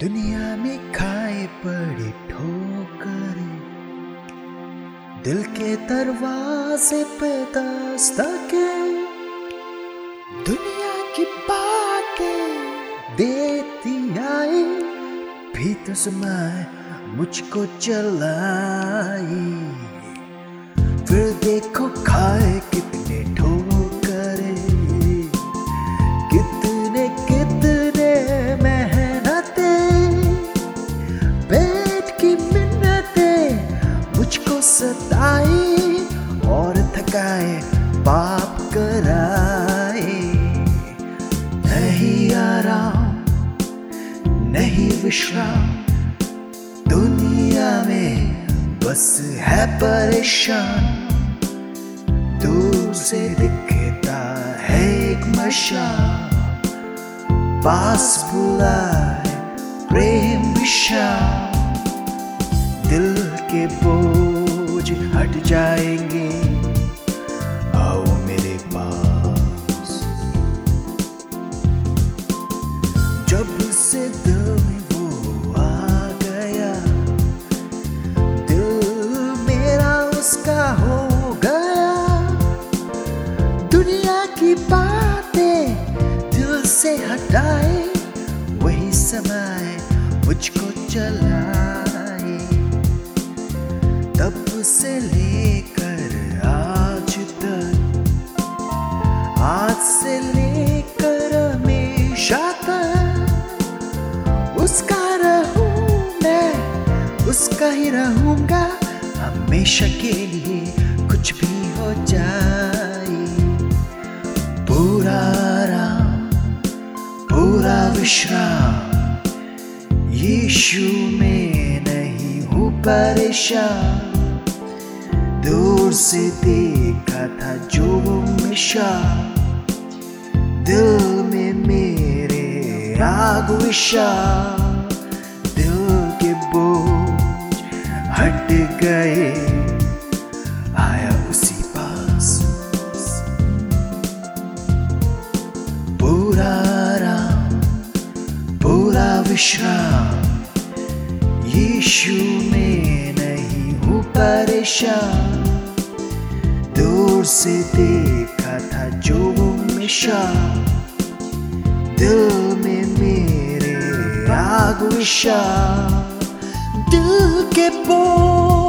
दुनिया में खाए पड़े ठोकर। दिल के दरवाजे पे दस्तके। दुनिया की बातें देती आई भी तो समाए मुझको चलाई फिर देखो सताई और थकाए, पाप कराए नहीं आराम, नहीं विश्राम, दुनिया में बस है परेशान। दूर से दिखता है एक मशा। पास बुलाए प्रेम विशाल दिल के बोझ हट जाएँगे। आओ मेरे पास। जब से दिल वो आ गया, दिल मेरा उसका हो गया। दुनिया की बातें दिल से हटाए, वही समय मुझको चलाए से लेकर आज तक। आज से लेकर हमेशा तक। उसका रहूँ मैं, उसका ही रहूँगा। हमेशा के लिए कुछ भी हो जाए। पूरा आराम पूरा विश्राम। यीशु में नहीं हूँ परेशान। दूर से देखा था जो मिशा दिल में मेरे राग विशा। दिल के बोझ हट गए, आया उसी पास। पूरा राम पूरा विश्राम, यीशु में परेशान दूर से देखा था जो हमेशा। मिशा दिल में मेरे आग विशा। दिल के हट